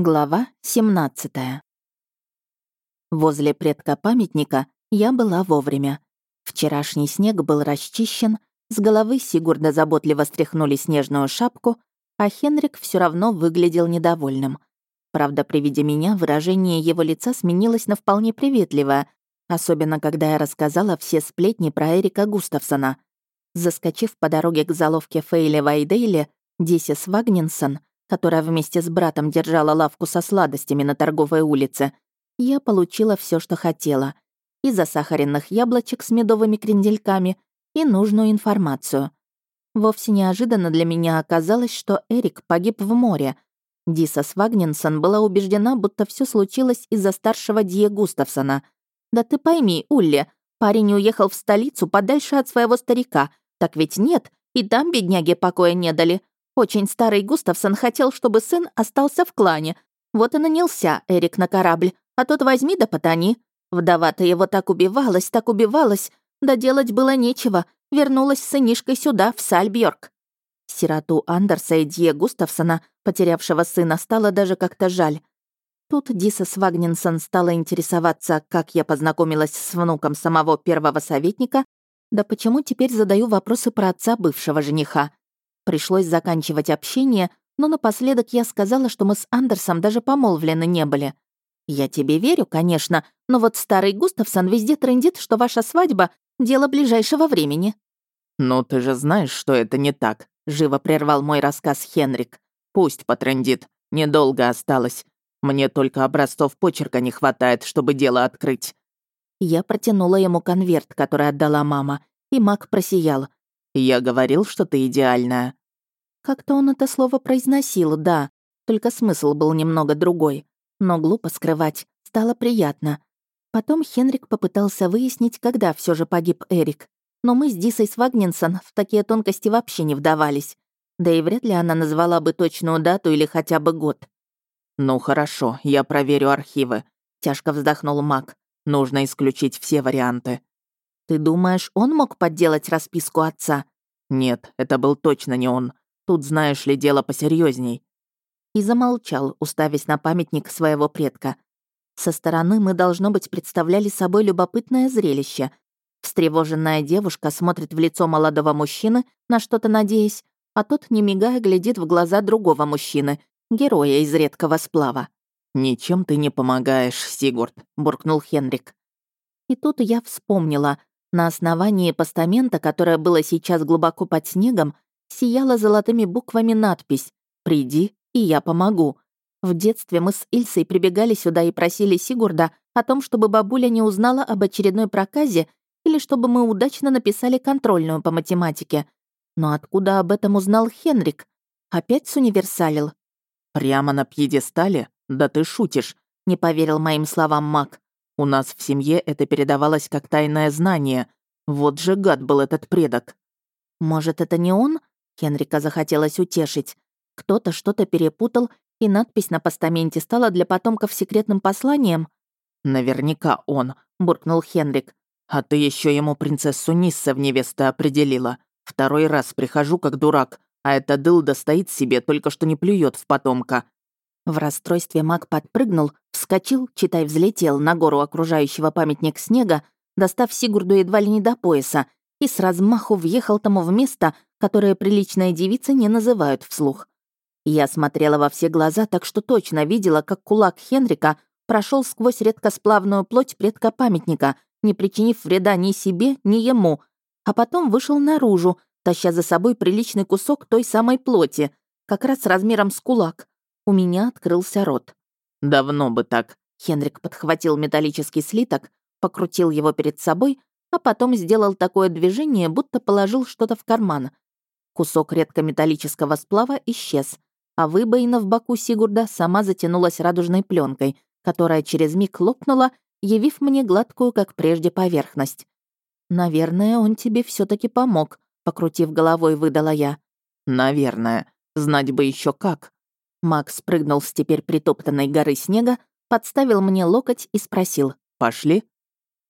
Глава 17 Возле предка памятника я была вовремя. Вчерашний снег был расчищен, с головы Сигурда заботливо стряхнули снежную шапку, а Хенрик все равно выглядел недовольным. Правда, при виде меня выражение его лица сменилось на вполне приветливое, особенно когда я рассказала все сплетни про Эрика Густавсона. Заскочив по дороге к заловке Фейли Вайдейле, Дисис Вагнинсон которая вместе с братом держала лавку со сладостями на торговой улице, я получила все, что хотела. И засахаренных яблочек с медовыми крендельками, и нужную информацию. Вовсе неожиданно для меня оказалось, что Эрик погиб в море. Диса Свагнинсон была убеждена, будто все случилось из-за старшего Дье Густавсона. «Да ты пойми, Улли, парень уехал в столицу подальше от своего старика. Так ведь нет, и там бедняге покоя не дали. Очень старый Густавсон хотел, чтобы сын остался в клане. Вот и нанялся Эрик на корабль, а тот возьми да потони. Вдова-то его так убивалась, так убивалась, да делать было нечего. Вернулась с сынишкой сюда, в Сальбьорк. Сироту Андерса и Дье Густавсона, потерявшего сына, стало даже как-то жаль. Тут Диса Свагнинсон стала интересоваться, как я познакомилась с внуком самого первого советника, да почему теперь задаю вопросы про отца бывшего жениха. Пришлось заканчивать общение, но напоследок я сказала, что мы с Андерсом даже помолвлены не были. Я тебе верю, конечно, но вот старый Густавсон везде трендит, что ваша свадьба — дело ближайшего времени». «Ну, ты же знаешь, что это не так», — живо прервал мой рассказ Хенрик. «Пусть потрендит. Недолго осталось. Мне только образцов почерка не хватает, чтобы дело открыть». Я протянула ему конверт, который отдала мама, и маг просиял. «Я говорил, что ты идеальная». Как-то он это слово произносил, да, только смысл был немного другой. Но глупо скрывать, стало приятно. Потом Хенрик попытался выяснить, когда все же погиб Эрик. Но мы с Дисой Свагнинсон в такие тонкости вообще не вдавались. Да и вряд ли она назвала бы точную дату или хотя бы год. «Ну хорошо, я проверю архивы», — тяжко вздохнул Мак. «Нужно исключить все варианты». «Ты думаешь, он мог подделать расписку отца?» «Нет, это был точно не он. Тут, знаешь ли, дело посерьезней. И замолчал, уставясь на памятник своего предка. Со стороны мы, должно быть, представляли собой любопытное зрелище. Встревоженная девушка смотрит в лицо молодого мужчины, на что-то надеясь, а тот, не мигая, глядит в глаза другого мужчины, героя из редкого сплава. «Ничем ты не помогаешь, Сигурд», — буркнул Хенрик. И тут я вспомнила. На основании постамента, которое было сейчас глубоко под снегом, сияла золотыми буквами надпись «Приди, и я помогу». В детстве мы с Ильсой прибегали сюда и просили Сигурда о том, чтобы бабуля не узнала об очередной проказе или чтобы мы удачно написали контрольную по математике. Но откуда об этом узнал Хенрик? Опять суниверсалил. «Прямо на пьедестале? Да ты шутишь», — не поверил моим словам маг. «У нас в семье это передавалось как тайное знание. Вот же гад был этот предок». «Может, это не он?» Хенрика захотелось утешить. Кто-то что-то перепутал, и надпись на постаменте стала для потомков секретным посланием. «Наверняка он», — буркнул Хенрик. «А ты еще ему принцессу Нисса в невесты определила. Второй раз прихожу как дурак, а эта дылда стоит себе, только что не плюет в потомка». В расстройстве маг подпрыгнул, вскочил, читай, взлетел на гору окружающего памятник снега, достав Сигурду едва ли не до пояса, и с размаху въехал тому в место, которое приличные девицы не называют вслух. Я смотрела во все глаза, так что точно видела, как кулак Хенрика прошел сквозь редкосплавную плоть предка памятника, не причинив вреда ни себе, ни ему, а потом вышел наружу, таща за собой приличный кусок той самой плоти, как раз размером с кулак. У меня открылся рот. «Давно бы так». Хенрик подхватил металлический слиток, покрутил его перед собой, а потом сделал такое движение, будто положил что-то в карман. Кусок редкометаллического сплава исчез, а выбоина в боку Сигурда сама затянулась радужной пленкой, которая через миг лопнула, явив мне гладкую, как прежде, поверхность. «Наверное, он тебе все таки помог», — покрутив головой, выдала я. «Наверное. Знать бы еще как». Макс прыгнул с теперь притоптанной горы снега, подставил мне локоть и спросил. «Пошли?»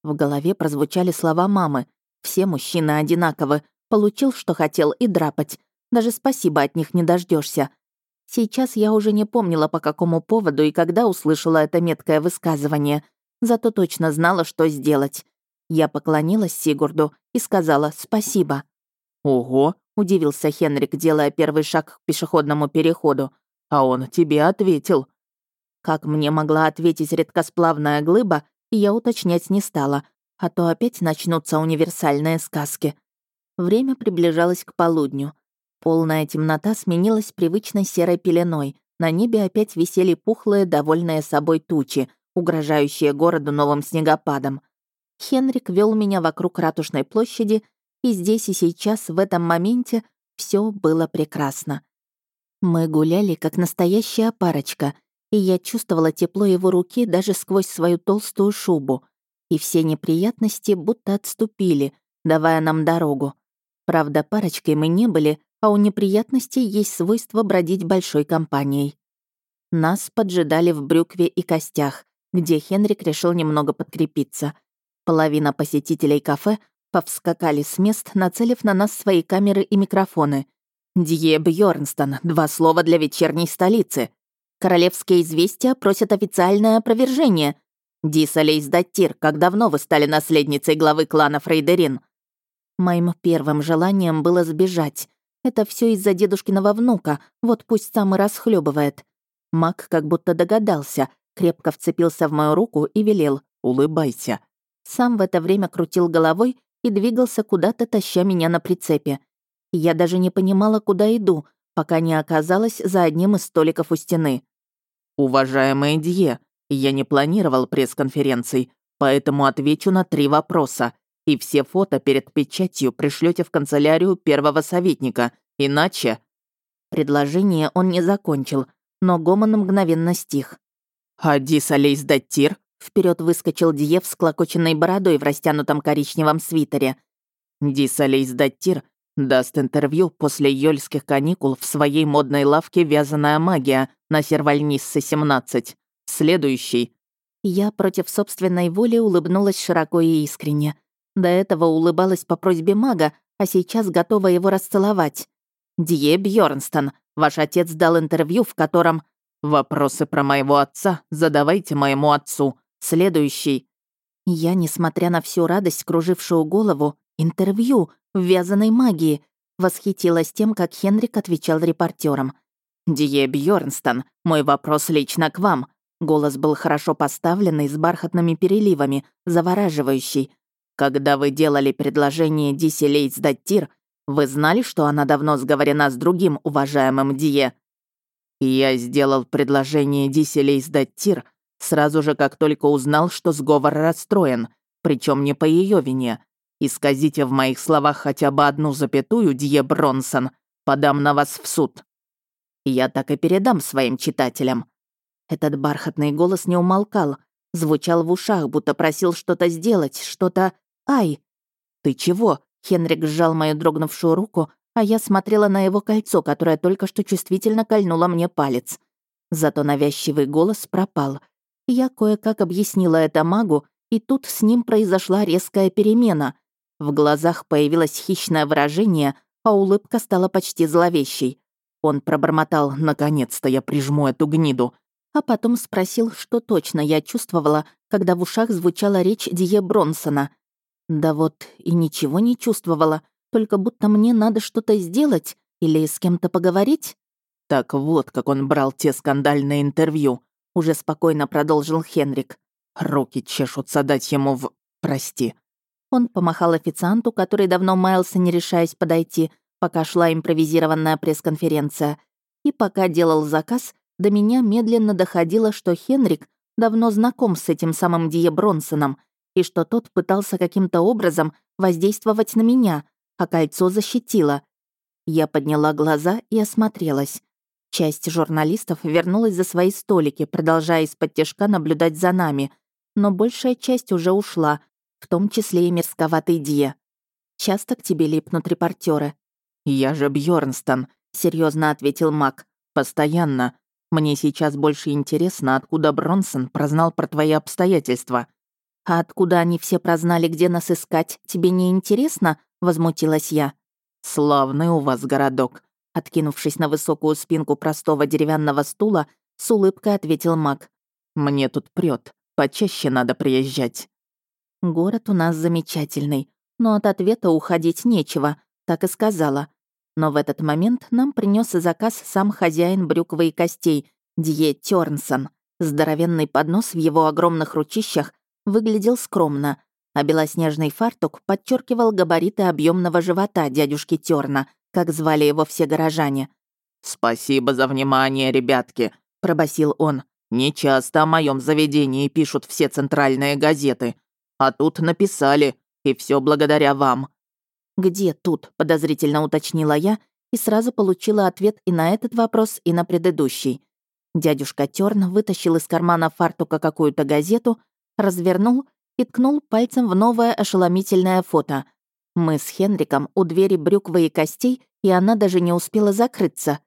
В голове прозвучали слова мамы. «Все мужчины одинаковы. Получил, что хотел, и драпать. Даже спасибо от них не дождешься. Сейчас я уже не помнила, по какому поводу и когда услышала это меткое высказывание, зато точно знала, что сделать. Я поклонилась Сигурду и сказала «спасибо». «Ого!» — удивился Хенрик, делая первый шаг к пешеходному переходу. «А он тебе ответил». Как мне могла ответить редкосплавная глыба, я уточнять не стала, а то опять начнутся универсальные сказки. Время приближалось к полудню. Полная темнота сменилась привычной серой пеленой. На небе опять висели пухлые, довольные собой тучи, угрожающие городу новым снегопадом. Хенрик вел меня вокруг ратушной площади, и здесь и сейчас, в этом моменте, все было прекрасно. Мы гуляли, как настоящая парочка, и я чувствовала тепло его руки даже сквозь свою толстую шубу, и все неприятности будто отступили, давая нам дорогу. Правда, парочкой мы не были, а у неприятностей есть свойство бродить большой компанией. Нас поджидали в брюкве и костях, где Хенрик решил немного подкрепиться. Половина посетителей кафе повскакали с мест, нацелив на нас свои камеры и микрофоны. «Дье Бьёрнстон, два слова для вечерней столицы. Королевские известия просят официальное опровержение. Диса Лейсдаттир, как давно вы стали наследницей главы клана Фрейдерин?» Моим первым желанием было сбежать, это все из-за дедушкиного внука, вот пусть сам и расхлебывает. Мак как будто догадался, крепко вцепился в мою руку и велел «Улыбайся». Сам в это время крутил головой и двигался куда-то, таща меня на прицепе. Я даже не понимала, куда иду, пока не оказалась за одним из столиков у стены. «Уважаемый Дье, я не планировал пресс-конференций, поэтому отвечу на три вопроса и все фото перед печатью пришлете в канцелярию первого советника, иначе...» Предложение он не закончил, но гомон мгновенно стих. «Адис Алейс Даттир?» Вперед выскочил Диев с клокоченной бородой в растянутом коричневом свитере. Алейс Даттир даст интервью после йольских каникул в своей модной лавке «Вязаная магия» на Сервальниссе 17. Следующий. Я против собственной воли улыбнулась широко и искренне. До этого улыбалась по просьбе мага, а сейчас готова его расцеловать. «Дье Бьёрнстон, ваш отец дал интервью, в котором...» «Вопросы про моего отца задавайте моему отцу. Следующий». Я, несмотря на всю радость, кружившую голову, интервью в вязаной магии, восхитилась тем, как Хенрик отвечал репортерам. «Дье Бьёрнстон, мой вопрос лично к вам». Голос был хорошо поставленный, с бархатными переливами, завораживающий, когда вы делали предложение Диси Лейт сдать тир, вы знали, что она давно сговорена с другим уважаемым Дие? Я сделал предложение Диси Лейт сдать тир сразу же, как только узнал, что сговор расстроен, причем не по ее вине. Исказите в моих словах хотя бы одну запятую, Дие Бронсон, подам на вас в суд. Я так и передам своим читателям. Этот бархатный голос не умолкал, звучал в ушах, будто просил что-то сделать, что-то «Ай!» «Ты чего?» Хенрик сжал мою дрогнувшую руку, а я смотрела на его кольцо, которое только что чувствительно кольнуло мне палец. Зато навязчивый голос пропал. Я кое-как объяснила это магу, и тут с ним произошла резкая перемена. В глазах появилось хищное выражение, а улыбка стала почти зловещей. Он пробормотал «наконец-то я прижму эту гниду», а потом спросил, что точно я чувствовала, когда в ушах звучала речь Дие Бронсона. Да вот и ничего не чувствовала, только будто мне надо что-то сделать или с кем-то поговорить. Так вот, как он брал те скандальные интервью, уже спокойно продолжил Хенрик. Руки чешутся дать ему в... Прости. Он помахал официанту, который давно маялся, не решаясь подойти, пока шла импровизированная пресс-конференция. И пока делал заказ, до меня медленно доходило, что Хенрик давно знаком с этим самым Дие Бронсоном и что тот пытался каким-то образом воздействовать на меня, а кольцо защитило. Я подняла глаза и осмотрелась. Часть журналистов вернулась за свои столики, продолжая из-под тяжка наблюдать за нами, но большая часть уже ушла, в том числе и мерзковатый Дье. Часто к тебе липнут репортеры. «Я же Бьорнстон, серьезно ответил Мак. «Постоянно. Мне сейчас больше интересно, откуда Бронсон прознал про твои обстоятельства. «А откуда они все прознали, где нас искать, тебе не интересно?» — возмутилась я. «Славный у вас городок», — Откинувшись на высокую спинку простого деревянного стула, с улыбкой ответил маг. «Мне тут прет. Почаще надо приезжать». «Город у нас замечательный, но от ответа уходить нечего», — так и сказала. Но в этот момент нам принес заказ сам хозяин брюквы и костей, Дье Тёрнсон. Здоровенный поднос в его огромных ручищах выглядел скромно, а белоснежный фартук подчеркивал габариты объемного живота дядюшки Тёрна, как звали его все горожане. «Спасибо за внимание, ребятки», — пробасил он. «Не часто о моем заведении пишут все центральные газеты. А тут написали, и все благодаря вам». «Где тут?» — подозрительно уточнила я и сразу получила ответ и на этот вопрос, и на предыдущий. Дядюшка Тёрн вытащил из кармана фартука какую-то газету, развернул и ткнул пальцем в новое ошеломительное фото. Мы с Хенриком у двери брюквы и костей, и она даже не успела закрыться.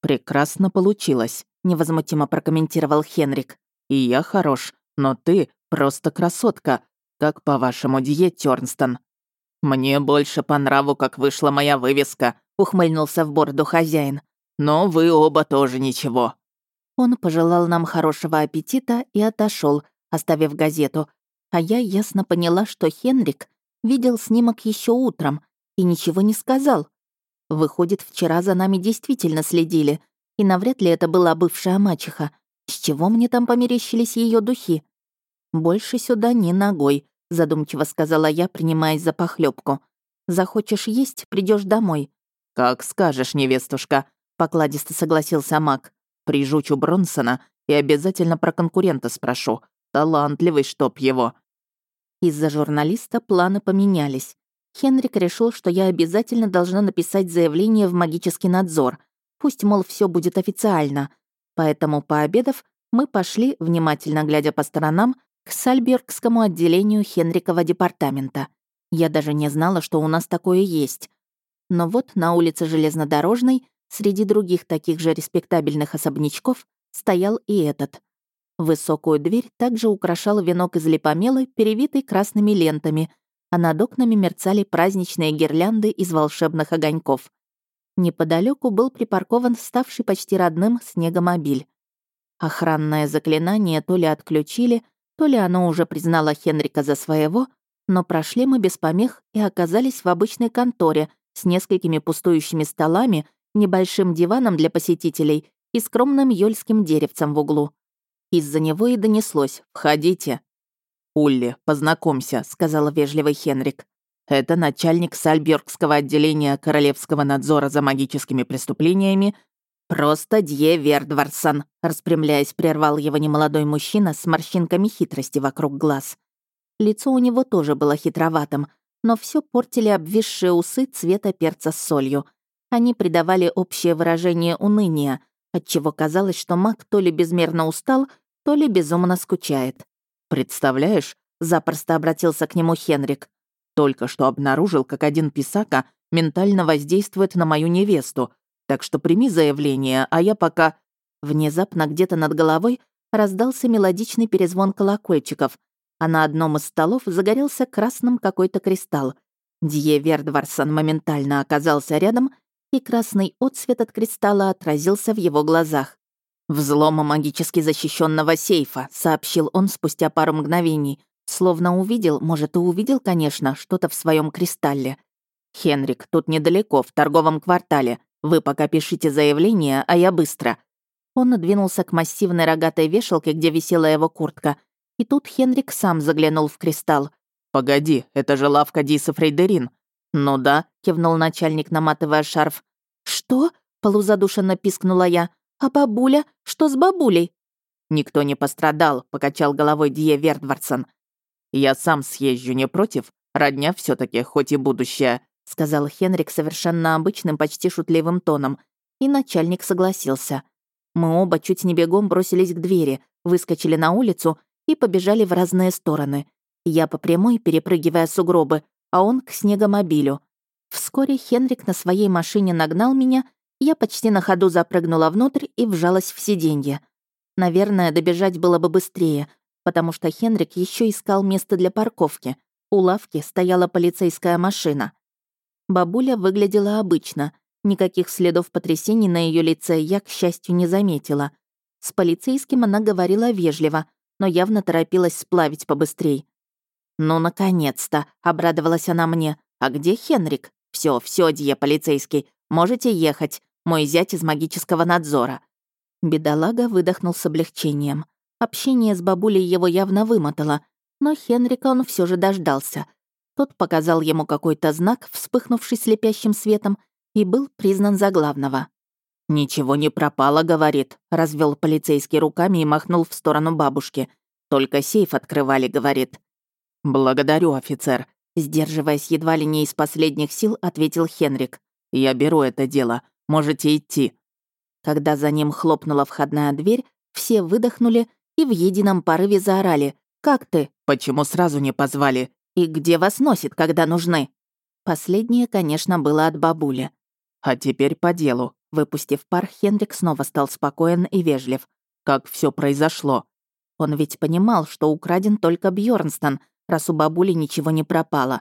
«Прекрасно получилось», — невозмутимо прокомментировал Хенрик. «И я хорош, но ты просто красотка, как по-вашему, Дье Тёрнстон». «Мне больше по нраву, как вышла моя вывеска», — ухмыльнулся в бороду хозяин. «Но вы оба тоже ничего». Он пожелал нам хорошего аппетита и отошел, оставив газету, а я ясно поняла, что Хенрик видел снимок еще утром и ничего не сказал. Выходит, вчера за нами действительно следили, и навряд ли это была бывшая мачеха. С чего мне там померещились ее духи? «Больше сюда ни ногой», — задумчиво сказала я, принимаясь за похлебку. «Захочешь есть, придешь домой». «Как скажешь, невестушка», — покладисто согласился маг. Прижучу Бронсона и обязательно про конкурента спрошу. Талантливый, чтоб его». Из-за журналиста планы поменялись. Хенрик решил, что я обязательно должна написать заявление в магический надзор. Пусть, мол, все будет официально. Поэтому, пообедав, мы пошли, внимательно глядя по сторонам, к Сальбергскому отделению Хенрикова департамента. Я даже не знала, что у нас такое есть. Но вот на улице Железнодорожной Среди других таких же респектабельных особнячков стоял и этот. Высокую дверь также украшал венок из липомелы, перевитый красными лентами, а над окнами мерцали праздничные гирлянды из волшебных огоньков. Неподалеку был припаркован ставший почти родным снегомобиль. Охранное заклинание то ли отключили, то ли оно уже признало Хенрика за своего, но прошли мы без помех и оказались в обычной конторе с несколькими пустующими столами небольшим диваном для посетителей и скромным ёльским деревцем в углу. Из-за него и донеслось «Входите». «Улли, познакомься», — сказала вежливый Хенрик. «Это начальник Сальбергского отделения Королевского надзора за магическими преступлениями «Просто Дье Вердварсон», — распрямляясь, прервал его немолодой мужчина с морщинками хитрости вокруг глаз. Лицо у него тоже было хитроватым, но все портили обвисшие усы цвета перца с солью — они придавали общее выражение уныния, отчего казалось, что маг то ли безмерно устал, то ли безумно скучает. «Представляешь?» — запросто обратился к нему Хенрик. «Только что обнаружил, как один писака ментально воздействует на мою невесту, так что прими заявление, а я пока...» Внезапно где-то над головой раздался мелодичный перезвон колокольчиков, а на одном из столов загорелся красным какой-то кристалл. Дье Вердварсон моментально оказался рядом и красный отсвет от кристалла отразился в его глазах. «Взлом магически защищенного сейфа», — сообщил он спустя пару мгновений. Словно увидел, может, и увидел, конечно, что-то в своем кристалле. «Хенрик, тут недалеко, в торговом квартале. Вы пока пишите заявление, а я быстро». Он надвинулся к массивной рогатой вешалке, где висела его куртка. И тут Хенрик сам заглянул в кристалл. «Погоди, это же лавка Диса Фрейдерин. «Ну да», — кивнул начальник, наматывая шарф. «Что?» — полузадушенно пискнула я. «А бабуля? Что с бабулей?» «Никто не пострадал», — покачал головой Дие Вердвардсон. «Я сам съезжу, не против? Родня все таки хоть и будущее», — сказал Хенрик совершенно обычным, почти шутливым тоном. И начальник согласился. Мы оба чуть не бегом бросились к двери, выскочили на улицу и побежали в разные стороны. Я по прямой, перепрыгивая сугробы, а он к снегомобилю. Вскоре Хенрик на своей машине нагнал меня, я почти на ходу запрыгнула внутрь и вжалась в сиденье. Наверное, добежать было бы быстрее, потому что Хенрик еще искал место для парковки. У лавки стояла полицейская машина. Бабуля выглядела обычно. Никаких следов потрясений на ее лице я, к счастью, не заметила. С полицейским она говорила вежливо, но явно торопилась сплавить побыстрей. «Ну, наконец-то!» — обрадовалась она мне. «А где Хенрик? Все, все, Дье, полицейский, можете ехать. Мой зять из магического надзора». Бедолага выдохнул с облегчением. Общение с бабулей его явно вымотало, но Хенрика он все же дождался. Тот показал ему какой-то знак, вспыхнувший слепящим светом, и был признан за главного. «Ничего не пропало», — говорит, — развел полицейский руками и махнул в сторону бабушки. «Только сейф открывали», — говорит. «Благодарю, офицер», — сдерживаясь едва ли не из последних сил, ответил Хенрик. «Я беру это дело. Можете идти». Когда за ним хлопнула входная дверь, все выдохнули и в едином порыве заорали. «Как ты? Почему сразу не позвали? И где вас носит, когда нужны?» Последнее, конечно, было от бабули. «А теперь по делу», Выпустив пар, Хенрик снова стал спокоен и вежлив. Как все произошло? Он ведь понимал, что украден только Бьорнстон, раз у бабули ничего не пропало.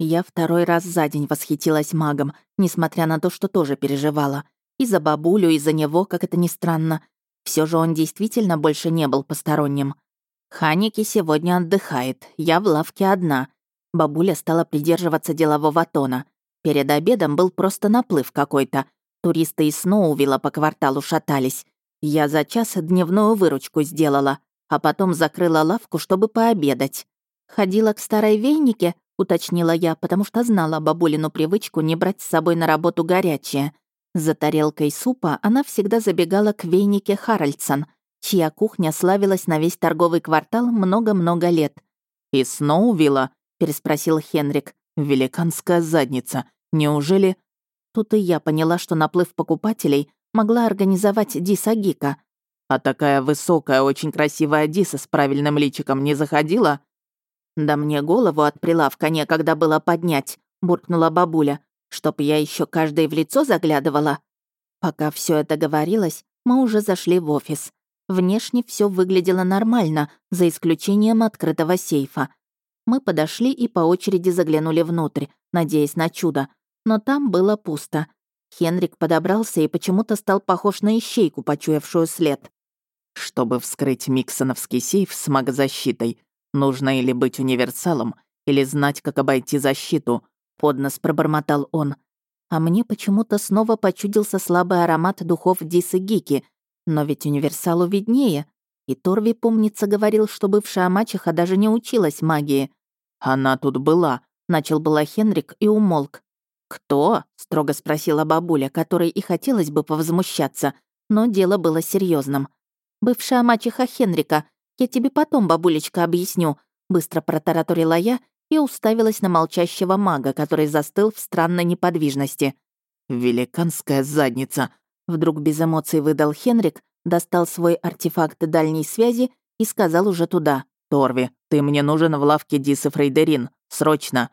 Я второй раз за день восхитилась магом, несмотря на то, что тоже переживала. И за бабулю, и за него, как это ни странно. Все же он действительно больше не был посторонним. Ханики сегодня отдыхает, я в лавке одна. Бабуля стала придерживаться делового тона. Перед обедом был просто наплыв какой-то — Туристы из Сноувилла по кварталу шатались. Я за час дневную выручку сделала, а потом закрыла лавку, чтобы пообедать. Ходила к старой вейнике, уточнила я, потому что знала бабулину привычку не брать с собой на работу горячее. За тарелкой супа она всегда забегала к вейнике Харальдсон, чья кухня славилась на весь торговый квартал много-много лет. «И Сноувилла?» — переспросил Хенрик. «Великанская задница. Неужели...» Тут и я поняла, что наплыв покупателей могла организовать Диса Гика. А такая высокая, очень красивая Диса с правильным личиком не заходила? Да мне голову от прилавка некогда было поднять, буркнула бабуля, чтоб я еще каждой в лицо заглядывала. Пока все это говорилось, мы уже зашли в офис. Внешне все выглядело нормально, за исключением открытого сейфа. Мы подошли и по очереди заглянули внутрь, надеясь на чудо но там было пусто. Хенрик подобрался и почему-то стал похож на ищейку, почуявшую след. «Чтобы вскрыть миксоновский сейф с магозащитой, нужно или быть универсалом, или знать, как обойти защиту», — поднос пробормотал он. А мне почему-то снова почудился слабый аромат духов Дисы Гики, но ведь универсалу виднее. И Торви, помнится, говорил, что бывшая мачеха даже не училась магии. «Она тут была», — начал была Хенрик и умолк. «Кто?» — строго спросила бабуля, которой и хотелось бы повозмущаться, но дело было серьезным. «Бывшая мачеха Хенрика. Я тебе потом, бабулечка, объясню», — быстро протараторила я и уставилась на молчащего мага, который застыл в странной неподвижности. «Великанская задница!» — вдруг без эмоций выдал Хенрик, достал свой артефакт дальней связи и сказал уже туда. «Торви, ты мне нужен в лавке Дисы Фрейдерин. Срочно!»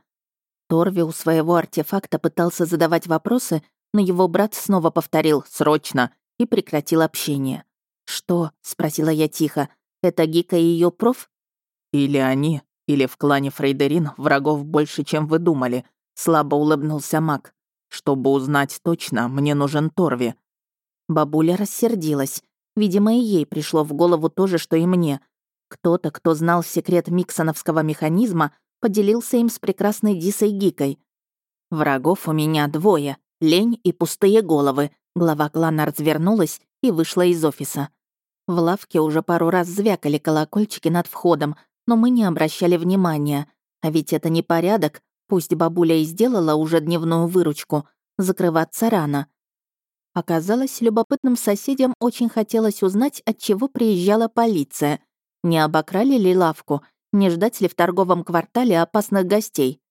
Торви у своего артефакта пытался задавать вопросы, но его брат снова повторил «срочно» и прекратил общение. «Что?» — спросила я тихо. «Это Гика и ее проф?» «Или они, или в клане Фрейдерин врагов больше, чем вы думали», — слабо улыбнулся маг. «Чтобы узнать точно, мне нужен Торви». Бабуля рассердилась. Видимо, и ей пришло в голову то же, что и мне. Кто-то, кто знал секрет миксоновского механизма, поделился им с прекрасной Дисой Гикой. «Врагов у меня двое, лень и пустые головы», глава клана развернулась и вышла из офиса. В лавке уже пару раз звякали колокольчики над входом, но мы не обращали внимания. А ведь это не порядок, пусть бабуля и сделала уже дневную выручку, закрываться рано. Оказалось, любопытным соседям очень хотелось узнать, от чего приезжала полиция. Не обокрали ли лавку не ждать ли в торговом квартале опасных гостей?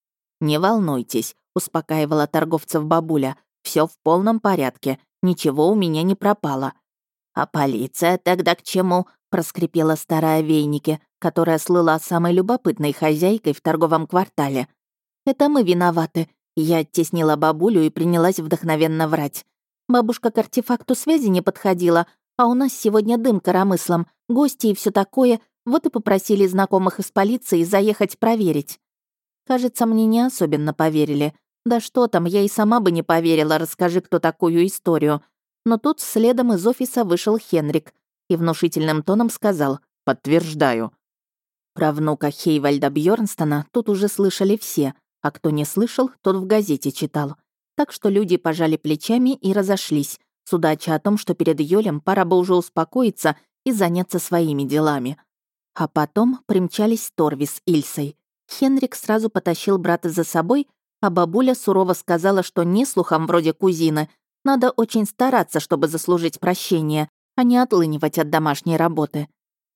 «Не волнуйтесь», — успокаивала торговцев бабуля. Все в полном порядке, ничего у меня не пропало». «А полиция тогда к чему?» — проскрипела старая вейники, которая слыла самой любопытной хозяйкой в торговом квартале. «Это мы виноваты», — я оттеснила бабулю и принялась вдохновенно врать. Бабушка к артефакту связи не подходила, а у нас сегодня дым коромыслом, гости и все такое, вот и попросили знакомых из полиции заехать проверить. Кажется, мне не особенно поверили, Да что там, я и сама бы не поверила, расскажи кто такую историю. Но тут следом из офиса вышел Хенрик и внушительным тоном сказал «Подтверждаю». Про внука Хейвальда Бьорнстона тут уже слышали все, а кто не слышал, тот в газете читал. Так что люди пожали плечами и разошлись, судача о том, что перед Йолем пора бы уже успокоиться и заняться своими делами. А потом примчались Торви с Ильсой. Хенрик сразу потащил брата за собой, а бабуля сурово сказала, что не слухом вроде кузины, надо очень стараться, чтобы заслужить прощение, а не отлынивать от домашней работы.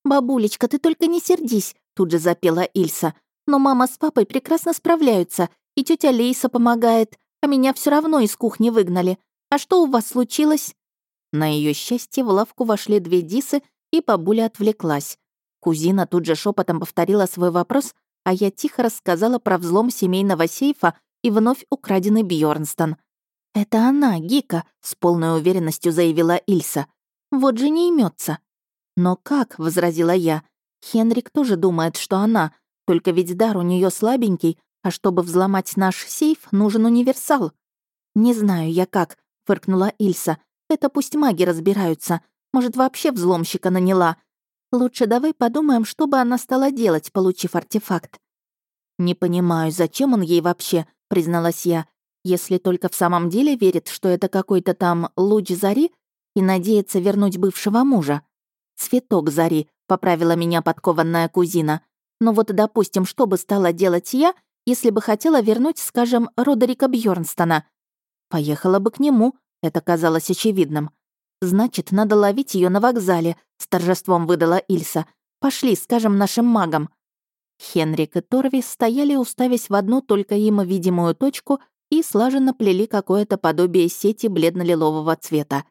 «Бабулечка, ты только не сердись», — тут же запела Ильса. «Но мама с папой прекрасно справляются, и тетя Лейса помогает, а меня все равно из кухни выгнали. А что у вас случилось?» На ее счастье в лавку вошли две дисы, и бабуля отвлеклась. Кузина тут же шепотом повторила свой вопрос, а я тихо рассказала про взлом семейного сейфа и вновь украденный Бьорнстон. «Это она, Гика», — с полной уверенностью заявила Ильса. «Вот же не имется. «Но как?» — возразила я. «Хенрик тоже думает, что она, только ведь дар у нее слабенький, а чтобы взломать наш сейф, нужен универсал». «Не знаю я как», — фыркнула Ильса. «Это пусть маги разбираются. Может, вообще взломщика наняла. Лучше давай подумаем, что бы она стала делать, получив артефакт». «Не понимаю, зачем он ей вообще», — призналась я. «Если только в самом деле верит, что это какой-то там луч зари и надеется вернуть бывшего мужа». «Цветок зари», — поправила меня подкованная кузина. «Но вот, допустим, что бы стала делать я, если бы хотела вернуть, скажем, Родерика Бьорнстона? Поехала бы к нему, это казалось очевидным. Значит, надо ловить ее на вокзале, с торжеством выдала Ильса. Пошли, скажем, нашим магам. Хенрик и Торви стояли, уставясь в одну только им видимую точку и слаженно плели какое-то подобие сети бледно-лилового цвета.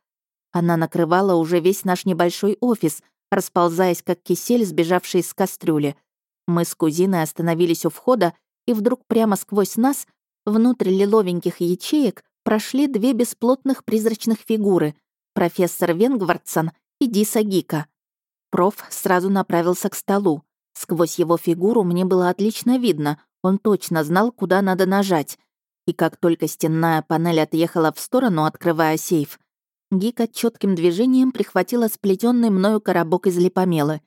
Она накрывала уже весь наш небольшой офис, расползаясь, как кисель, сбежавший из кастрюли. Мы с кузиной остановились у входа, и вдруг прямо сквозь нас, внутрь лиловеньких ячеек, прошли две бесплотных призрачных фигуры — профессор Венгвардсон и Диса Гика. Проф сразу направился к столу. Сквозь его фигуру мне было отлично видно, он точно знал, куда надо нажать. И как только стенная панель отъехала в сторону, открывая сейф, Гика четким движением прихватила сплетенный мною коробок из липомелы.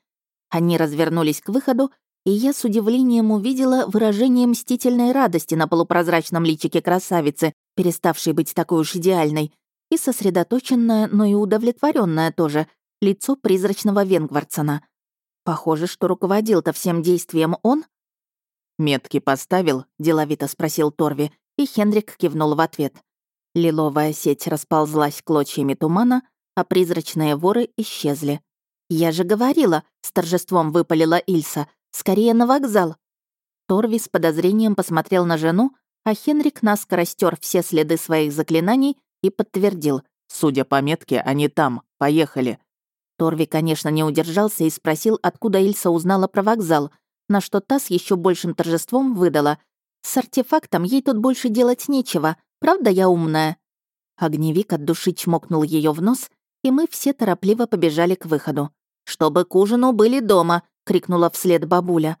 Они развернулись к выходу, и я с удивлением увидела выражение мстительной радости на полупрозрачном личике красавицы, переставшей быть такой уж идеальной, и сосредоточенное, но и удовлетворенное тоже, лицо призрачного Венгвардсона. Похоже, что руководил-то всем действием он. «Метки поставил?» — деловито спросил Торви, и Хендрик кивнул в ответ. Лиловая сеть расползлась клочьями тумана, а призрачные воры исчезли. «Я же говорила!» — с торжеством выпалила Ильса. «Скорее на вокзал!» Торви с подозрением посмотрел на жену, а Хенрик наскоро стер все следы своих заклинаний и подтвердил. «Судя по метке, они там. Поехали». Торви, конечно, не удержался и спросил, откуда Ильса узнала про вокзал, на что та с еще большим торжеством выдала. «С артефактом ей тут больше делать нечего. Правда я умная?» Огневик от души чмокнул ее в нос, и мы все торопливо побежали к выходу. «Чтобы к ужину были дома!» — крикнула вслед бабуля.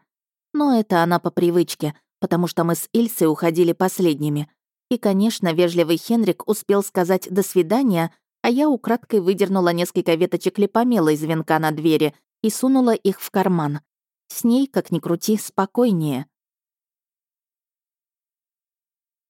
Но это она по привычке, потому что мы с Ильсой уходили последними. И, конечно, вежливый Хенрик успел сказать «до свидания», а я украдкой выдернула несколько веточек липомела из венка на двери и сунула их в карман. С ней, как ни крути, спокойнее.